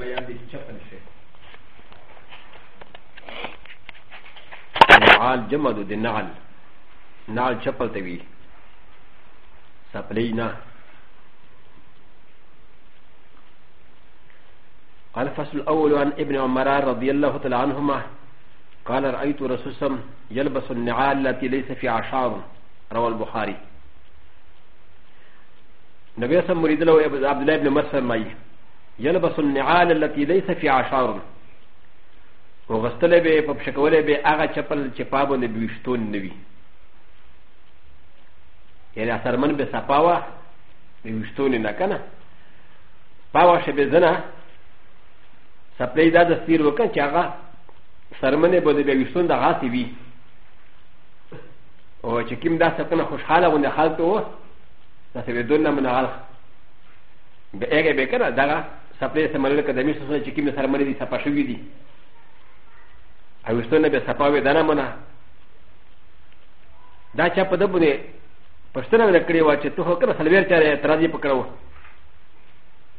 beyan değişecek bir şey. نعال جمع د نعل نعل چپل ته وی قال فصل الاول عن ابن عمر رضي الله تعالى عنهما قال رايت رسول سم يلبس النعال التي ليس في عشار روى البخاري نبي صلى الله عليه وسلم مريد له عبد الله بن مسلم يلبس النعال التي ليس في عشار وغسل به فبشكوله به اغا چپل چپابو نه بيشتون نوي يعني اثر من به سپاوا بيشتون نه کنه پاوا شبه زنا سپلې دا د سیر وکړه چې هغه سرمنه به د بيشتون د غاسي وي او چې کوم دا سپنه خوشحاله ونه حالت وو دا څه بدون نه منال به هغه به کنه دغه سپلی سمنل که دمیش سونه چی کمی سر منی دی سپا شوی دی اوستونه به سپاوی دانا منا دا چا په دبونه پښتنه وکړې و چې ته کله سلویر چاره اعتراض یې پکړو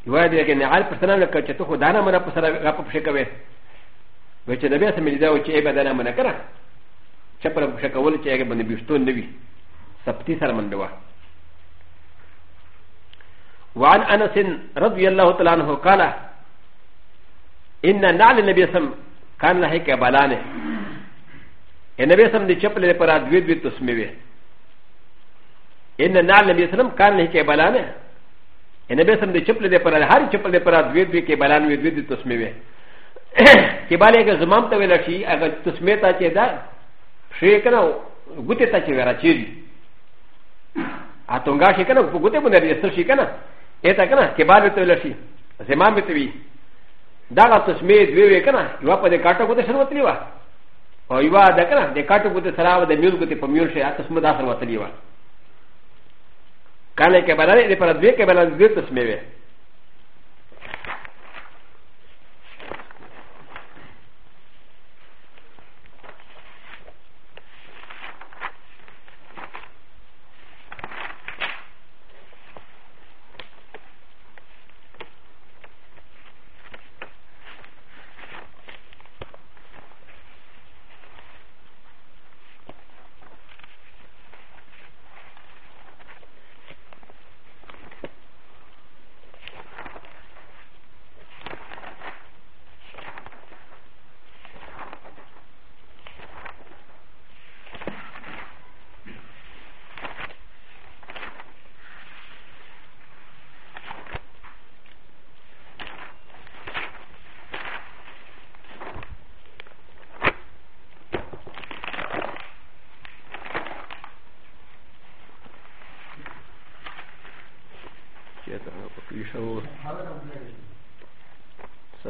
یوه دې کې نه حال پښتنه وکړ چې ته دانا منا په سره غپ پښه کوي و چې دبیا سمې دا و چې ای به دانا منا کړه چې پر پښه کول چې هغه باندې بيستون نه وي سپتی سره منډه وعن انس رضي الله تعالى عنه قال ان نعل النبي سم كان له كبلانه النبي سم دي چپل لپاره دوی دوی تسمیوي ان نعل النبي سم كان له كبلانه النبي سم دي چپل لپاره هر چپل لپاره دوی دوی کبلان وی دوی دوی تسمیوي کباله کې زمام ته ویل شي اگر تسمیتا چې دا شي کنه ګوتې ته چې ورچېږي アトンガシェケナ、ポケテボネリストシェケナ。ا ت ا كنا كبار بتولشي زمان بتوي داغا تسمي دوي كنا يوا قد كاتا كنت سروتلي وا او يوا دا كنا دي كاتا كنت سراو دا ميوز كنت فميوز شي اتسمي دا سروتلي وا كان كبار دي پر دوي كبار دوي تسمي وي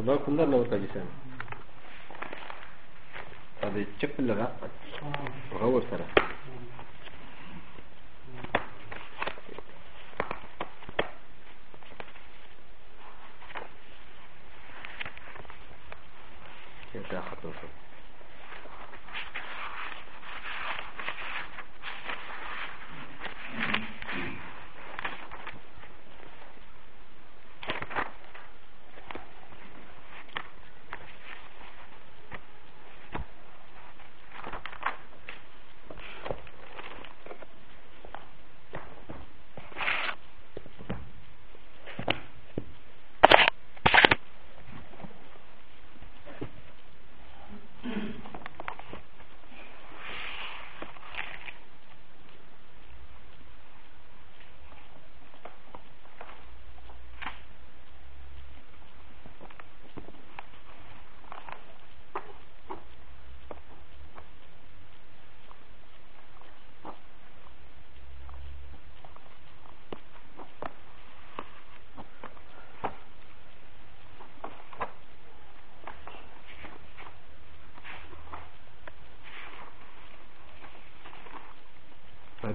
Sabah kumlarla ortacısın. Adı çıplaka. Gavur tarafı.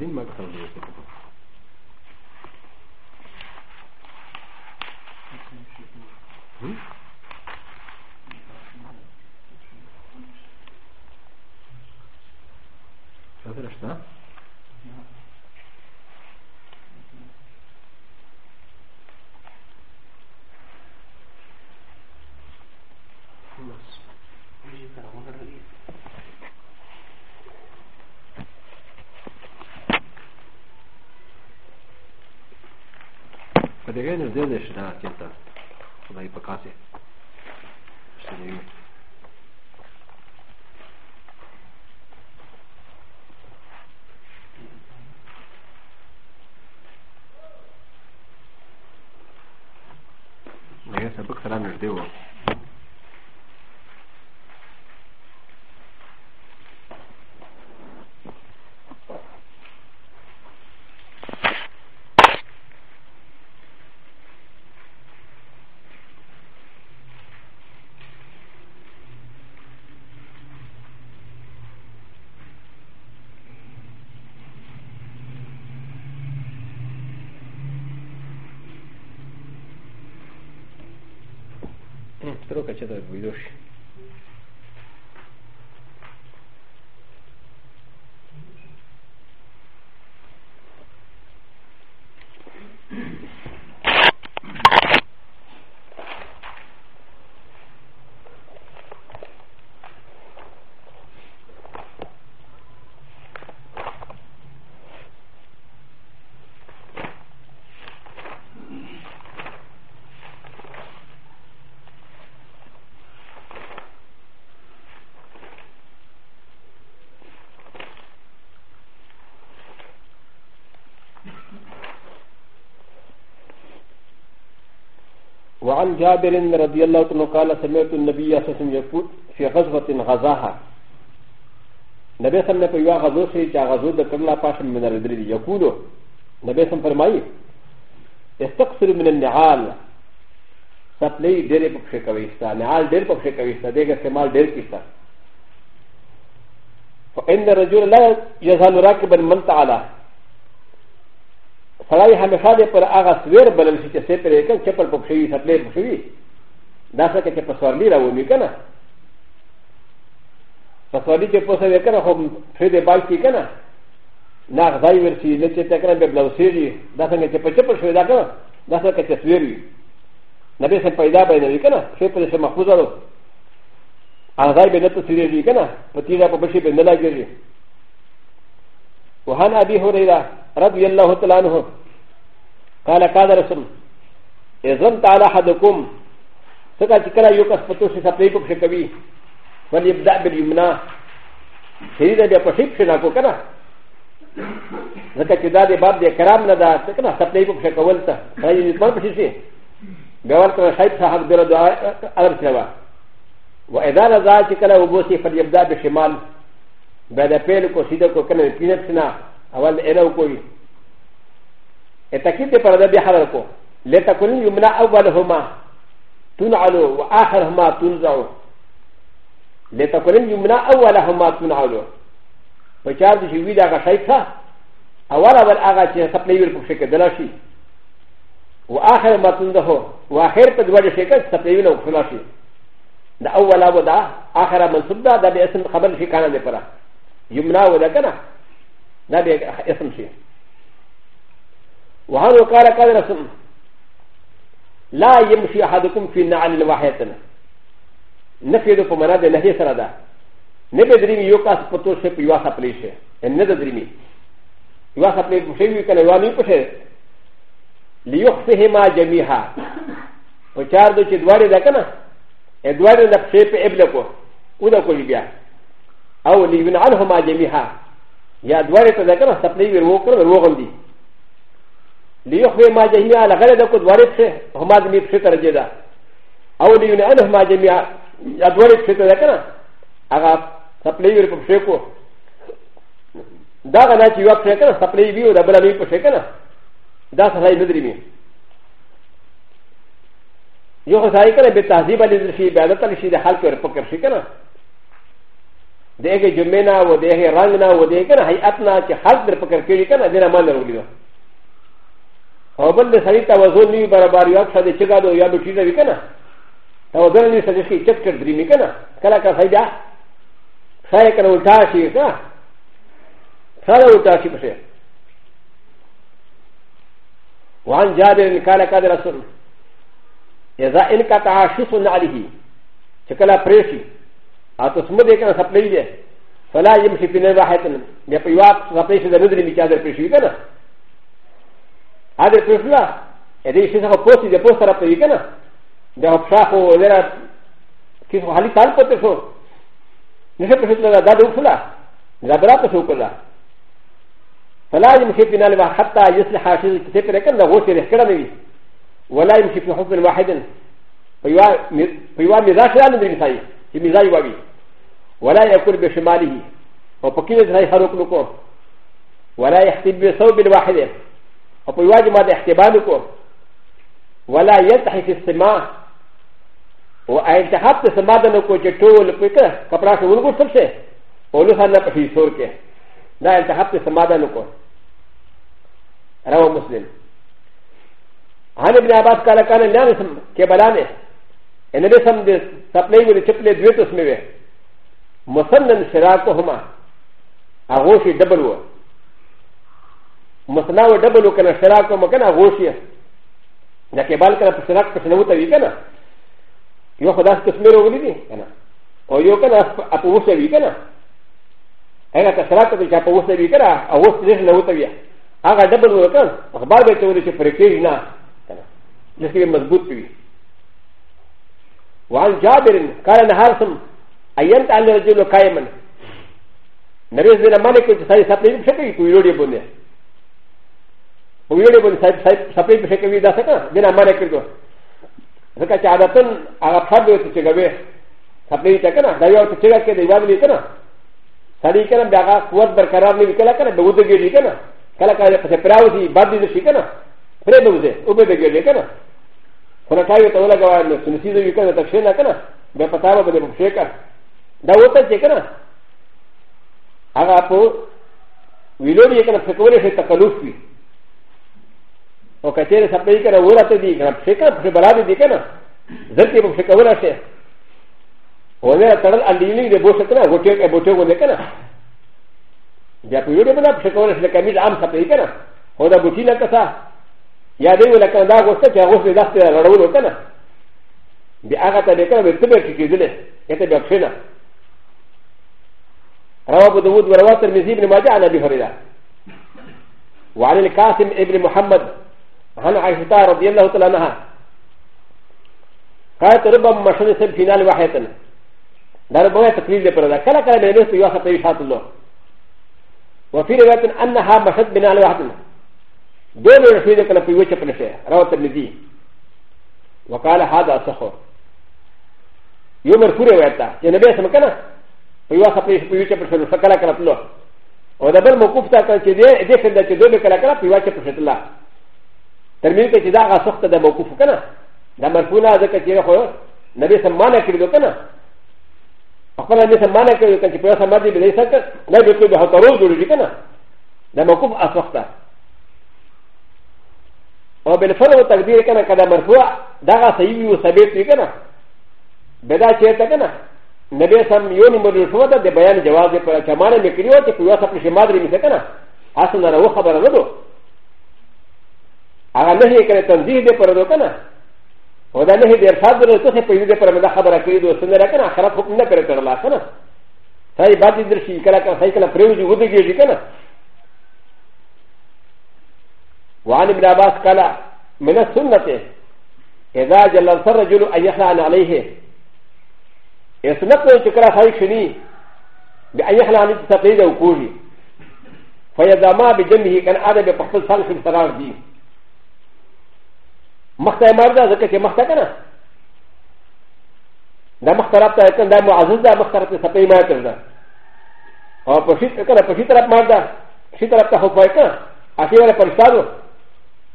بعدين ما أكثر من يوسف هذا الأشتاء Degen je zelo šla tjeta, da je pokazuje. Što je ime. Ne, se bok sram je zdelo. ストローカチェダーブイドシー。وعن جابر رضي الله عنه قال سمعت النبي صلى الله عليه وسلم يقول في غزوة غزاها نبي صلى الله عليه وسلم غزو شيء جاء غزو ذكر لا فاشم من الرجل يقول نبي صلى الله عليه وسلم فرمائي استقصر من النعال سپلی ډېرې پکښې کوي ستا نعال ډېر پکښې کوي ستا دېګ استعمال ډېر کړي ستا فإن الرجل لا يزال راكبا من تعالى سړی همیشه د پر هغه سویر بلل شي چې سپر یې کړ چپل پک شوي سپلې پک شوي دا څه چې په سوارلي راومي که نه په سوارلي چې پوسه یې کړه خو فې د بال کې که نه نه غذای ورشي نه چې تکره به بلوسېږي دا څنګه چې په چپل شوي دا که نه دا څه چې سویر وي نبی سم پیدا به نه وي که نه ښې پرې څه محفوظه ده غذای به نه تسیرېږي که نه په تیزه په بشي به نه لګېږي وهان ابي هريره رضي الله تعالى عنه قال قال رسول اذن تعالى حدكم سكا شكرا يوكس فتوشي سبليكم شكبي فليبدا باليمنى سيدنا بيقشيك شناكو كنا ذكا شدا دي باب دي كرام ندا سكنا سبليكم شكولتا فلي يتمر بشيشي بيوالك شايف صاحب دولا دعاء عرب سنوا واذا رضا شكرا وبوسي فليبدا بشمال بعد فعل كو سيدكو كنا نتيجة سنا اول انا وكوي التكيد ب ر د ب ح ر ر ك و لتكن يمنع اولهما تنعل و آ خ ر ه م ا تنزع لتكن يمنع اولهما تنعل فشار د ش ي و ي د ا غ ا شيخا اول اول اغا ش ي خ ا ل ي و ر ك ش ك د ل ا ش ي و آ خ ر ما تنزع و آ خ ر تدور ش ي ك ا س ت ي و ر ك ش ل ا ش ي د ا اول اول دا آ خ ر منصب دا دا باسم خبر ش ي ك ا ن ا ل ف ر ا يمنع و دا كنا دا باسم شيخ وهذا قال قال رسم لا يمشي احدكم في نعل واحدنا نفيد فمنا ده نهي سردا نبدريمي يوكاس پتو شپ يواسا پليشه ندريمي يواسا پلي مشي كان يواني پشه ليخفهما جميعا وچار دو چې دواره ده کنه دواره نه پشه په ابلکو ودا کوي بیا او ليبن عنهما جميعا يا دواره ته ده کنه سپلي ورو کړ وروغم دي ليخفي ما جميع لغير ذلك ورثه هما جميع فكر جدا او ليون انهما جميع ادورث فكر ذكرنا اغا سبلي يرفع شيكو دا غنا چې یو څه کنه سپلې ویو دا بل نه پښې کنه دا سړی ندري می یو ځای کنه به تهذیب علی شي عبادت علی شي د خلق ور فکر شي کنه دغه جمعه نه و دغه رنگ نه و دغه کنه هیئت نه چې خلق در فکر کوي کنه دنه مان وروړي او بل د سړي توازن نه برابر یو څه د چګا دو یا د ټیټه وکنه توازن نه سړي کې چک کړ درې می کنه کله کا فائدہ سړی کنه وټا شي ښا سړی وټا شي پښه وان جابر قال قد رسول اذا ان قطع شس عليه چکلا پریشي اته سم دې کنه سپلې دې فلا يمشي في نواحه بیا په یو اپ سپلې دې درې می چادر پریشي کنه アデプルラエディシャーポスティデポスタラプリケナダオプシャホウエラキスハリタンポテソウネシャプルラダドフラダブラプソクラファライムシェフィナルバハタユスラハシルキセプレケナウォシェレクラミウォライムシェフィナホフェルワヘデンフィワミザシランディミサイミザイワビウォライアクルベシマリウォポキネズライハロクロコウォライアクティブソウビルワヘデン او په یواځې ما د احتبال وکړو ولا یلتحق السما او التحاب د سما د نه کو چې ټول پکړه کپڑا څه ونګو سب څه اولو سره په فیصور کې دا التحاب د سما د نه کو رواه مسلم عن ابن عباس قال كان لا نسم كبلانه ان نسم د سپلې ولې چپلې دوی تسمې مسنن شراکهما هغه شي ډبل وو مثلا و دبل و کنه شراک و مکنه غوشیه دا که بال کنه پر شراک پر شنو تاوی کنه یو خدا ست اسمی رو گلی دی کنه او یو کنه اپا وسته وی کنه اگه که شراک تا چه اپا وسته وی کنه او وسته دیش نو تاویه اگه دبل و کنه اخبار بیچه ولی چه پرکیج نه کنه جسکی مضبوط پیوی وعن جابر قال نهارسم ايام تعالى رجل قائما نبي سيدنا مالك سيدنا سيدنا سيدنا سيدنا سيدنا سيدنا سيدنا و ي ر ي ب و ن سبيل بشكل ذ ا سكا من امريكا سكا شعرتن على صدر تشيغاوي سبيل تكنا دايو تشيغاكا دايو تكنا ساليكنا بغا قوات بركارا لكنا بوزيكي لكنا كالاكا سبراوزي بدي لكنا فريدوزي وبدي لكنا فنكايو تولا غوانا سنسيزو يكنا تشينا كنا بفتاوى بدمشيكا داوتا تشيكنا على ا ل ولكن يجب ان يكون هناك تكاليف او کچیر سپی کنه ورته دی کنه فکر په بلاد دی کنه ځکه په فکر ورته او نه تړل الیلی دی بوسه کنه غوټه کې بوټه ونه کنه بیا په یو ډول په فکر ورته کمیز عام سپی کنه هو دا بوټی نه کسا یا دی ولا کنه دا غوسه چې غوسه داسته غړول وکنه بیا هغه ته کنه به تبه کې کېدل ته بیا فکر رواه ابو داود ورواه الترمذي بن ماجه عن ابي هريره وعن القاسم ابن محمد عن عائشة رضي الله تعالى عنها قالت ربما مشهد سب فينال واحدة دار بغا تقليل لبرا كلا كلا بيبس يوحى طيشات الله وفي رواية أنها مشهد بنال واحدة دون رشيد كلا في وجه فنشي روى الترمذي وقال هذا صخر يوم الفور رواية يا نبي اسمك أنا في وجه فنشي فكلا كلا تلو وده بالموقوف تاكل كده دي فندا كده كلا كلا في وجه فنشي الله ترمیم کې چې دا غا سخت ده موقوف کنه دا مرفوع نه ځکه چې خو نبی سمانه کړی کنه خپل نبی سمانه کړی چې په سمانه دی بلې سکه نه به کوم به تروز جوړیږي کنه دا موقوف اسخت ده او بل فرو تقدیر کنه کله مرفوع دا غا صحیح وي او ثابت وي کنه بدا چیرته کنه نبی سم یو نمبر شو ده د بیان جواز پر چمانه میکړیو چې په واسه په شمادري میسکنه اصل نه خبره نه دوه هغه نه کړي تنظیم دې پر وکنه او دا نه دې ارشاد درو ته په دې پر مدا خبره کړې دوه څنګه راکنه اخرت حکم نه کړی تر لاسه نه صحیح باندې درشي کله کله صحیح کله پریوږي ودیږي کنه وعن ابن عباس قال من السنة إذا جلس الرجل أن يحلى عليه يسنقل شكرا خير شني بأن يحلى عن التقليد وكوجي فإذا ما بجنبه كان هذا بقصد صالح السرار دي مخته مردا ځکه چې مخته کنه دا مخترب ته کنه دا معزز دا مخترب ته سپې ما کړل دا او په شي کنه په شي طرف مردا شي طرف ته هوای کنه اخی ولا پرستادو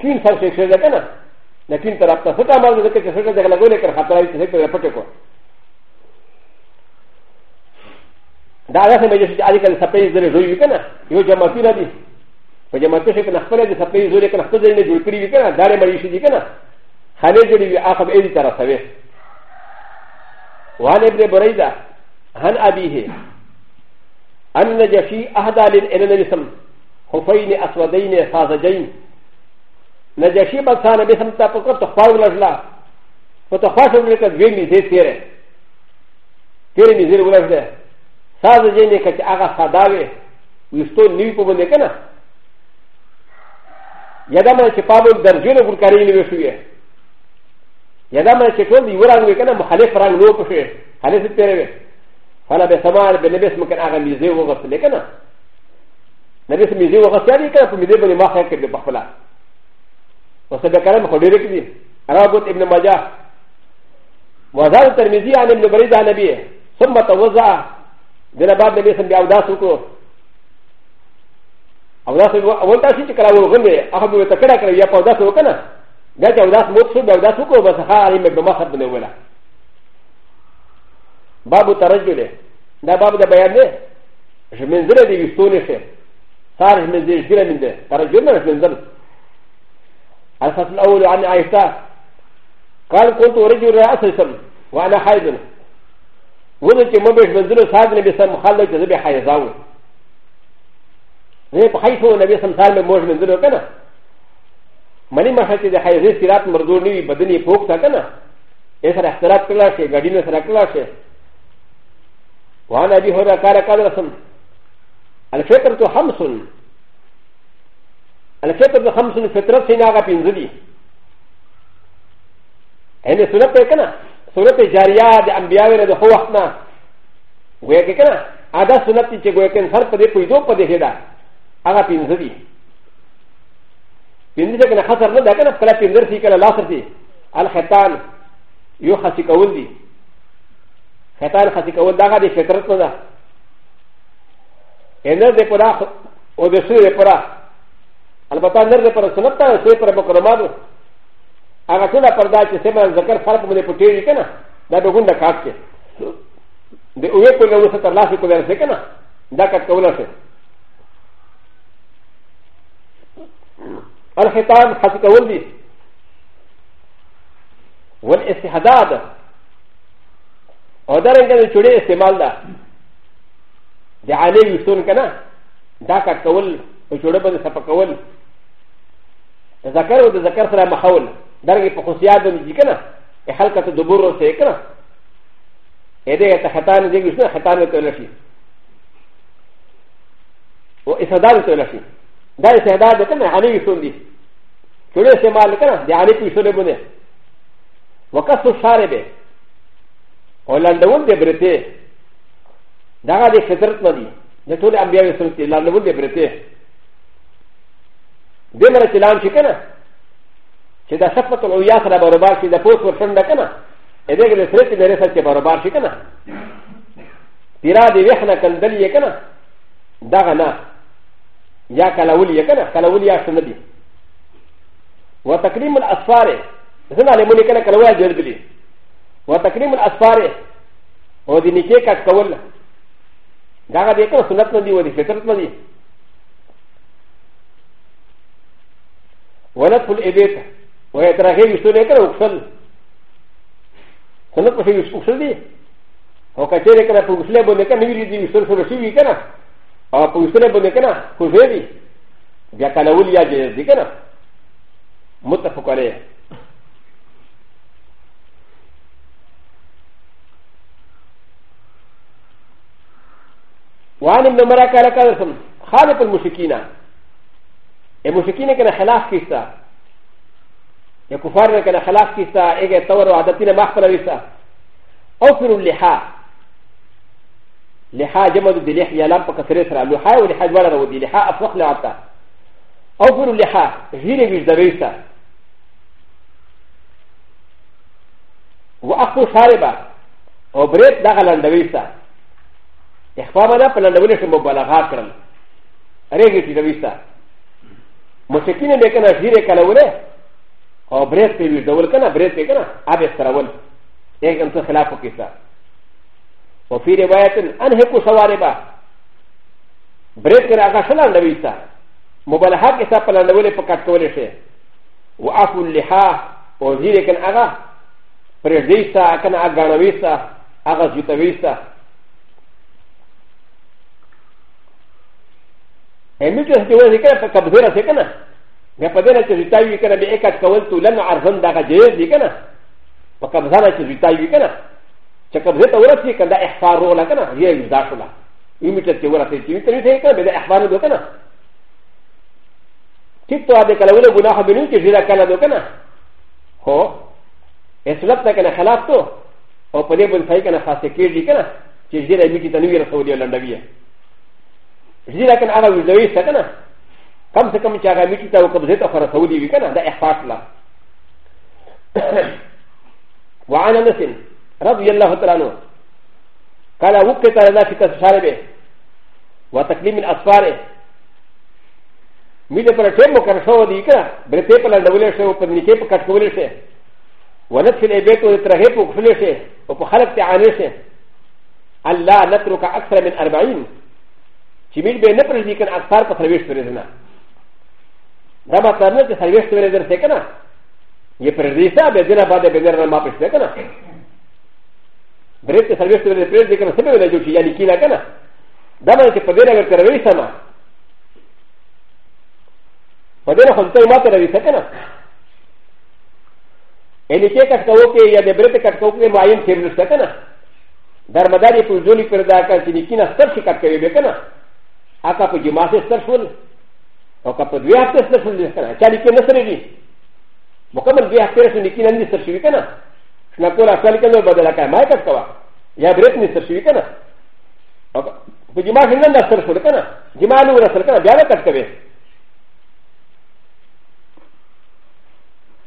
کین سر شي شي کنه لیکن طرف ته ستا مردا ځکه چې سره دغه لګولې کړ خطرای ته په پټه کو دا هغه مې چې اړ کله سپې زره جوړې کنه یو جماعتي نه دي په جماعتي شي کنه خپل دې سپې زره کنه خپل دې جوړ کړی کنه دا لري مړی شي کنه خالد جري اخر ايدي ترى سوي وعن ابن بريدة عن أبيه أن نجشي أهدى للإنسان خفين أسودين خازجين نجشي بسانا بسم تاقوك تخفاو لجلا فتخفاشو لك دوين مزيد تيري تيري مزيد ولجلا خازجين كتش آغا ساداوي ويستو نيوي پوبنده كنا يدامنا چه پابل درجين ورکارين وشوئے ي د ا م ن ا شكون دي ورانو كان مخالف رانو نو بشي خالف تيري فانا بسمار بنبس مكان اغا ميزي وغس لكنا نبس ميزي وغس يعني كان في ميزي بني ما خير كده بخلا وسبكلام خديرك دي رابط ابن مجاه وزاد الترمذي عن ابن بريد عن نبيه ثم توزع دل باب نبي سن بأوداس وكو أوداس وكو أول تاسي تكلا وغمي أخذ وتكلا كلا يا أوداس وكنا だって私もそうだ、私もそうだ、ハリメグマサブネウェラ。バブタラジュレ、ダバブダバヤネ、ジメンズレディウストネシェ、サージメンズレディウストネシェ、タラジュメンズレ。アサスナウルアンアイサー、カルコントレジュレアセスム、ワナハイズン。ウォルチモベジメンズレサージメンズレハレジュレハイザウ。ねえ、ハイソーのベストサーメンズレカナ。منی مخه چې د حیزه سیرات مردو نیوی بدن یې پوک تا کنه ایسر اختلاف کلا شي غډی نه سره کلا شي وان ابي هره کار کار رسم الفطر تو خمسن الفطر تو خمسن فطرت سینا غا پینځلی ان سنت ته کنه سنت جاریه د انبیاء له خو وخت نه وایي کنه ادا سنت چې ګویا کین سر په دې پېدو په دې هدا هغه پینځلی ピンディケンハサルダケンフラピンディケンラサティアルハタンヨハシカウンディハタンハシカウンダガディフェトラトダエネルデポラオデスレポラアルバタンデルデポラソナタセプラボクロマドアガトラパダチセマンザカファルムデポテリケナダドグンダカッケでウエプラウスタラシコレセケナダカトラセ الختان خاصه کول دي ول استحداد او دا رنګ د چړې استعمال ده د عالی وستون کنه دا کا کول او چړې باندې صف کول ذکر او د ذکر سره مخول درګه په خصيات باندې دي کنه حلقه دبر او سه کنه ا دې ته ختان دې وښنه ختان ته لشي او استحداد ته لشي ダイセダーでかな、アニウソンディ。キュレセマーカー、ディアニピソレブネ。ワカソシャレベ。オランダウンデブレテ。ダガディセタルトディ。ネトレアビアウソンディ、ランダウンデブレテ。デマラチランシケナ。シダシャフトのヤサラババシダポスフォルンダケナ。エレギュレスレティレサチババシケナ。ピラディウェハナカンデリエケナ。ダガナ。یا کلاولی یا کنه کلاولی یا سندی و تکریم الاسفار زنا لیمونی کنه کلاولی جوړ بلی و تکریم الاسفار او دی نیکی کټ کول دا غا دې کنه سنت نه دی و دې فطرت نه دی ولت الابیت و اعتراضی وشتو نه کړو خپل سنت په شی وشتو دی او کچې کنه په وسله باندې کنه ویری دی وشتو سره شی وی کنه او په وسره باندې کنه خو دی بیا کلول یا جایز دی کنه متفق علیه وعن ابن مرا قال قال خالف المشركين المشركين كان خلاف كيسا الكفار كان خلاف كيسا اجا تور وعدتنا ما اخبر او اوفر اللحاء لحا جمع د لحا یا لام په کثرې سره لحا او لحا دواړه راو دي لحا افوخ لعبتا او ګورو لحا غیر ویش د ویستا و اخو شاربا او برید دغه لندوي ستا اخفا باندې په لندولې کې مبالغه کړل ریګي چې دوي ستا مسکینه به کنه غیر کلوله او برید په ویډول کنه برید په کنه اوبه سره ول یې کوم څه خلاف وکړه وفي روايه انهك سواربا بريك راغا شلان دويتا مبالغه كسا پلان دولي پکات کولي شي وعفو اللحا وزير كن اغا پرجيستا كن اغانويستا اغا زيتويستا امي چې څه وایي کنه په کبذره څه کنه بیا په دې نه چې زیتاوي کنه به اکات کول تو لن عرضن دا جيز دي کنه په کبذره چې زیتاوي کنه チェックでトラシーカンダエファーローラカナ、リアルダーシュラ。イミテッチワラシーキューティーテイカー、ベエファードカナ。キットアデカラウルグナハビニキジラカナドカナ。ほう、エスラプタカナハラト、オペレブルサイカナファセキューリカナ、チジラミキタニューラソディアランダビア。ジラカナアラウルドイサカナ。カムセカムチャガミキタウコブゼタファラソディアカナ、ダエファーラ。وعن انس رضي الله تعالى عنه قال وقت لنا في تساربه وتكليم الأسفاره ميلة پر ټیم مکر شو دی کنه بل ته په لډول شو په نیکه په کټکول شي ولت فی البیت او ترغه په خپل شي او په خلق ته عانی شي الله نترك اكثر من 40 چې مين به نه پر دې کنه اکثر په سرویس پرې نه دا مطلب نه چې سرویس پرې درته کنه یې پر دې حساب دې نه باندې به نه ما پښته کنه ブレッドサービスでプレゼントのセブンでジュシアリキラカナ。ダマンティパデラがテレビサマ。パデラ本体マテラビセカナ。エリケカカオケやデブレッドカカオケマインケブルセカナ。ダマダリプズリプレダカチニキナスタシカケベカナ。アカプジマセスタフォル。アカプディアスタフォル。チャリキナスレディ。モカマディアスタフォルニキナンディスタシュウィカナ。なこらさりかのばだらかまいたかわ。やぶれにするかな。ジマーがなさるかな。ジマーのらさるかな。やらかかべ。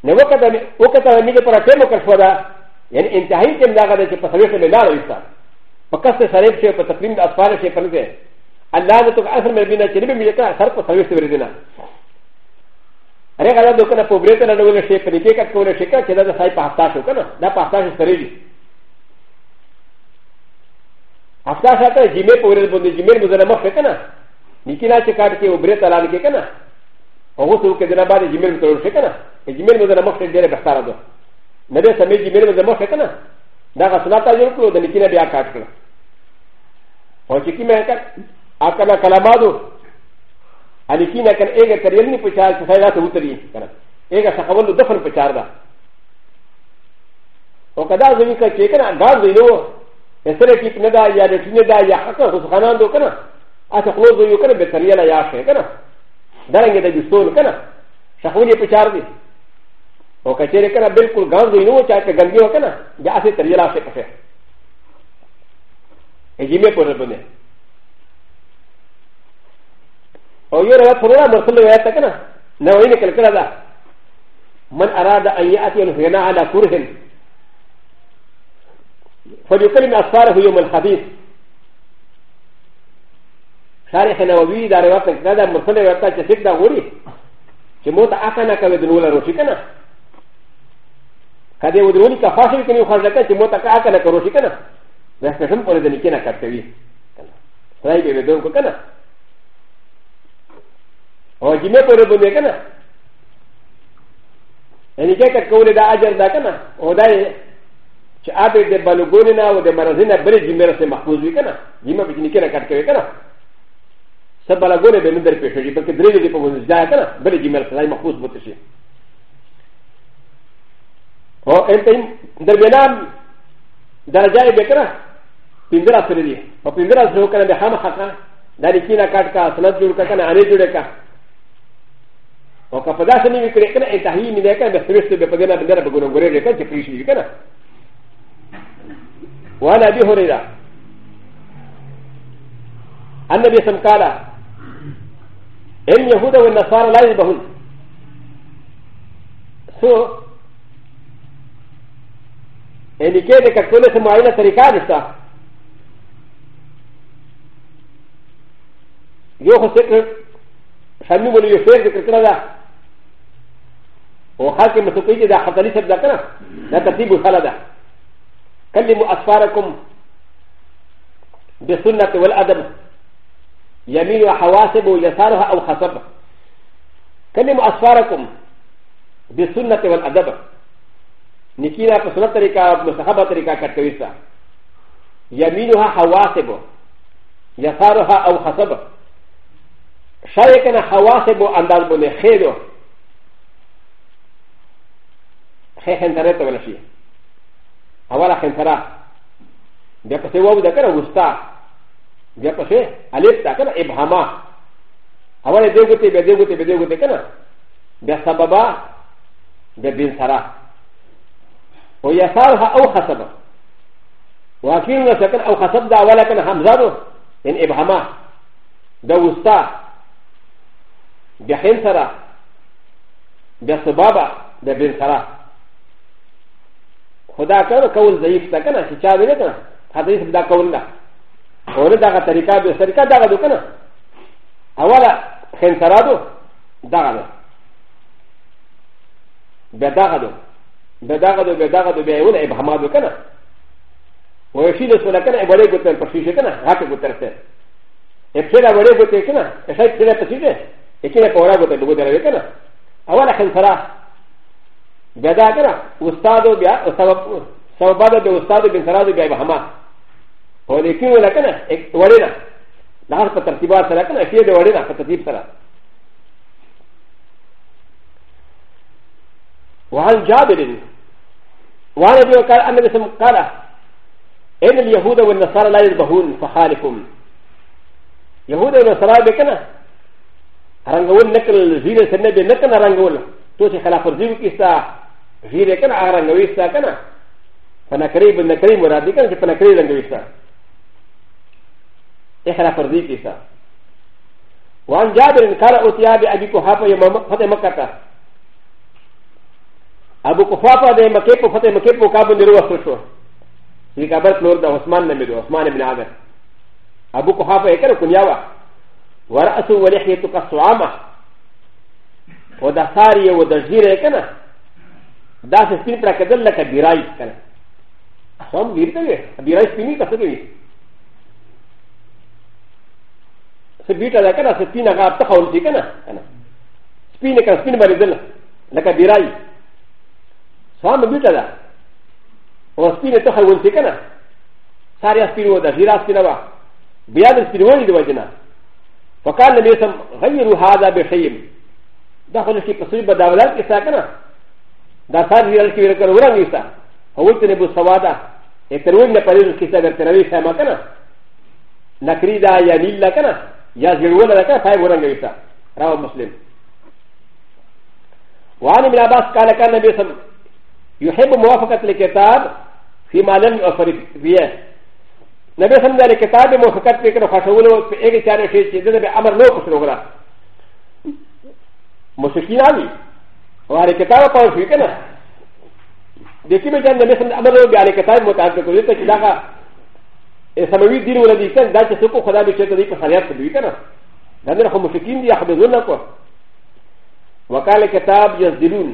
なわかたみ、おかたみでからけもかしわだ。やんたいけんだがでパサビスメなのいさ。パカセサレプシェパサクリンアスファレシェパルゼ。アンダーとかアサメビナチリビミヤカサルパサビスメビナ。レガラドカナポブレタナドレシェプリケカコレシェカチェダサイパタシュカナダパタシュスレジアフタシャタジメポレボディジメルムズラマフェカナニキナチェカティオブレタラリケカナオウソケデラバディジメルムズラマフェカナジメルムズラマフェデレバタラドネデサメジメルムズラマフェカナダガスナタヨクロデニキナビアカクラオチキメカアカナカラバドアリキナカエガカリニプチャーサイダーとウトリエガサカワンドフォンプチャーダオカダズミカチェケナガズイノエセレキプネダヤレキネダヤハカウスハナンドカナアサクロズユカナベタリアラヤシェケナダランゲデビストルカナシャホニプチャーディオカチェレカナベルクルガズイノチャーケガンディオカナヤセタリアラシェケフェエジメポルブネ او یو روایت خو نه ده مرسل روایت ده که نه نوعي نه کله کله ده من اراد ان ياتي الغناء على كره فليكلم اسفاره يوم الخبيث شارح نووي دا روایت نه ده مرسل روایت ده چې ټیک ده غوري چې مو ته اکه نه کوي د نوله روشي که نه که دې ودروني که فاصله کوي خو ځکه چې مو ته اکه نه کوي روشي که نه دا څه هم پرې د نکې نه کټوي خدای به ودرونکو که نه او جمع پر بندې کنه یعنی چې تک کولې دا اجر دا کنه او دا چې اته د بلګون نه او د مرزینه بری جمع سره محفوظ وي کنه جمع به کې نه کټ کوي کنه سب بلګون به نه در پېښې دي بلکې درې دې په وځي دا کنه بری جمع سره محفوظ بوت شي او انت در بنا درجه به کنه پندرا سره دي په پندرا سره کنه به هم حقا دا لیکينا کټ کا اصلت جوړ کا کنه اړې جوړ کا و ك ف د ا س ن ي ك ر ي ك ن ا انتهي من ذلك بسرسل بفدنا بدنا بقول نقول لك انت في شيء كنا وانا ابي هريره ان ابي سم قال ان يهود والنصارى لا يذبحون سو ان كان كل سماعنا طريقه لسه يوخذ شامل يفيد ذكر كذا و ح ا ك م ت ق ي د ا خطري سبدا كنا لا ترتيب الخلدا كلموا أسفاركم بالسنة والأدب يمين حواسب يسارها أو خصب كلموا أسفاركم بالسنة والأدب نكينا بسنة طريقة مستخبة طريقة كتويسة يمينها حواسب يسارها أو خصب شايكنا حواسب أندال بني خيره هي هنتره تولشي اولا هنتره بیا پسې وو د کړه وستا بیا پسې الف تا کړه ابهاما اوله دې ګوتې بیا دې ګوتې بیا دې ګوتې کړه بیا سببا بیا بین سره او يسارها او خصبه واكين شكل او خصب دا ولكن همزه ان ابهاما دا وستا بحين سره بسبابه ببين سره خدا کړه کول ضعیف ده کنه چې چا ویل کنه حدیث دا کول نه اور دا طریقہ به طریقہ دا دو کنه اولا خنسرادو دا دو به دا دو به دا دو به دا دو به ول ابهامات کنه و شي له سره کنه بڑے ګوتل پښې شه کنه هغه ګوتل ته اپسره بڑے ګوتل کنه ښه چې پښې شه چې نه پورا ګوتل دغه درې کنه اولا خنسرادو بیا دا کنه استادو بیا سبب به استادو بن سرادو بیا بهما او لیکن ولا کنه وړینا دا هر په ترتیبات سره کنه شی دی وړینا په ترتیب سره وعن جابر وعن ابي قال ان الاسم قال ان اليهود والنصارى لا يذبحون فخالفهم يهود والنصارى بكنا رنگول نکل زیر سنه به نکل رنگول تو چې خلاف ورزي وکړي غير كان عارا نويسا كان فنكريب النكري مرادي كان فنكريب النويسا احرى فرضي كيسا وعن جابر قال اوتيا بابي كهافه يوم فتح مكه ابو كهافه ده مكه فتح مكه مكابن دروه شو في كابر فلور ده عثمان نمدو عثمان بن عامر ابو كهافه كان كنياوا ورأسه ولحيته كالصعامه وده ساريه وده جزيره كان ダースピンプラケルレカビライスカル。ソンビルテビライスピニカセビリ。セビタレカラセピナガタホンティケナ。スピネカスピンバリゼルレカビライ。ソンビタラ。オスピネトハウンティケナ。サリアスピロダ、ジラスピナバ。ビアルスピロリドワジナ。ファカルメサム、ハイルハザベシェイム。ダホルシキプスリバダウラキサカナ。ダサリアルキューカーウランギサ、ウォルテネブサワダ、エテルウィンダパリルキサベテレビサマカナ、ナクリダヤニラカナ、ヤジルウォルダカファイウランギサ、ラオムスリム。ワニミラバスカナカナビサム、ユヘブモファカテレケタブ、フィマレンオファリビエ。なべさんだれけたべもふかってくるファションをえげちゃうし、であまりのこしろが。もしきなり。و ا ل ك ت ا ب ا ل ش و ي ك ن ا د ك ي م ج ا ن د م س ن ا م ر و ب ع ل ك ت ا ب متعب ك و ي ت ك د ا غ ا سماوي دين و ل د ي ك ن د ا ت س و ق و خدا ب ش ت د ي ك ح ل ي ا ت ب ي ك ن ا د ا ن ر خ م ش ك ي ن د ي ح ب ز و ن ك و وقال كتاب يزدلون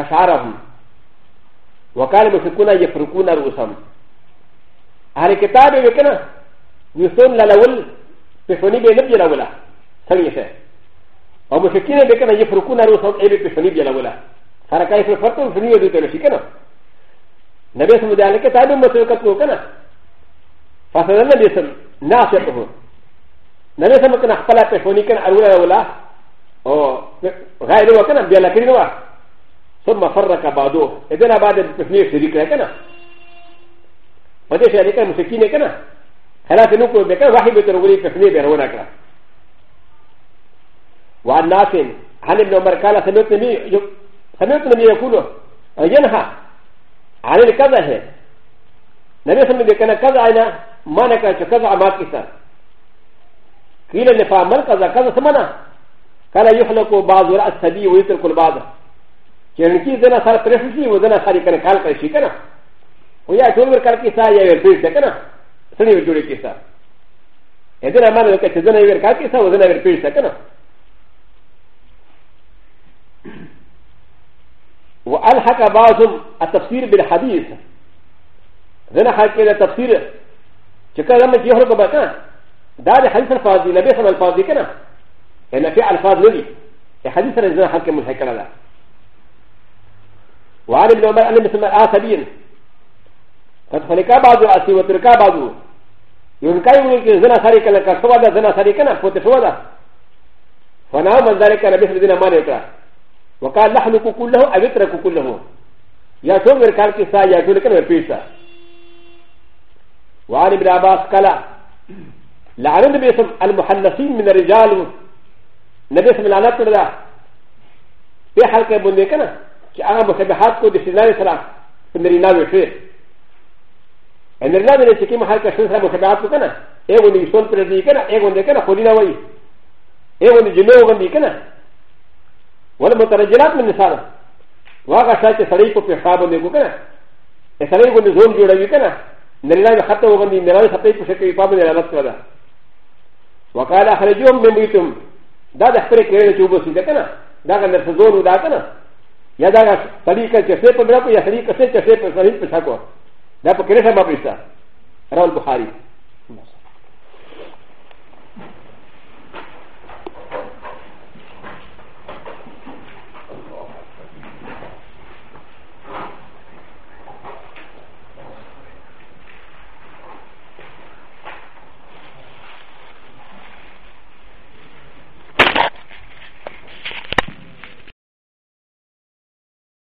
أ ش ع ر ه م وقال مشكونا يفركون رؤوسهم ا ل ك ت ا ب ي ك ن ا يسون للاول بشوني بين ابي الاولى سميشه و مشكلة بكنا يفرقون رسول ابي بشني بيلاولا فرقا يفرقون فني يدوتر شكنا نبي سمو ذلك تعلم مسوكت وكنا فسالنا بسم ناشئه نبي سمو كنا خلا بشني كان اولى ولا او غير وكنا بيلا كرينوا ثم فرق بعضه اذا بعد بشني شريك لكنا فدي شريك المسكين كنا خلاص نقول بكنا واحد بترولي بشني بيرونا كنا وعن نافع عن ابن عمر قال سمعت من يقول ينهى عن الكذا هي نبي صلى الله عليه وسلم كذا أنا ما نكرت كذا ما كسر قيل لفامل كذا كذا ثمنا قال يخلق بعض رأس سبي ويترك البعض چنکی زنا سر پرشی و زنا ساری کنه کال کرشی کنه و یا ټول ور کال کی سا یا ور پرش کنه سړی ور جوړی کی سا اذن امانه وکړه چې زنا ور کال کی سا و زنا ور پرش کنه والحق بعضهم التفسير بالحديث زنا حق الى تفسير شكرا لما يهرب مكان دار حديث الفاضي نبي صلى الله عليه وسلم ان في الفاظ نبي الحديث الذي حق من هيكل الله وعن ابن عمر ان مثل الاسابيل قد خلق بعض الاسي وتركا بعض ينكاي من زنا ساري كلا كسوا زنا ساري كنا فوت فوت فنام من ذلك نبي صلى الله عليه وسلم وقال نحن كله أو يترك كله يا سومر كاركي سا يا جولك بيسا وعن ابن عباس قال لعن النبي صلى المحنسين من الرجال النبي صلى الله عليه وسلم في حلقة بندقنا كأنا مخبحات كو دشتنا يسرع في مرينا وشير ان الله من الشكيم حلقة شنسا مخبحات كو كنا ايه وني يسون پردي كنا ايه وني كنا خلينا وي ايه وني جنوه غندي كنا ولا مترجلات من نسانا واغا شاك سريكو في خابا نيكو كنا سريكو نزول جوڑا بي كنا نلانا خطا وغندي نلانا سطيكو شكو يقابا نلالات كنا وقال اخرجوهم من بيتهم دا د خپل کړي چې وبسي ده کنه دا کنه فزور ودا کنه یا دا طریقه چې څه په بل کو یا طریقه څه چې څه په سړی په شاکو دا په کړه ما پېښه راول بخاری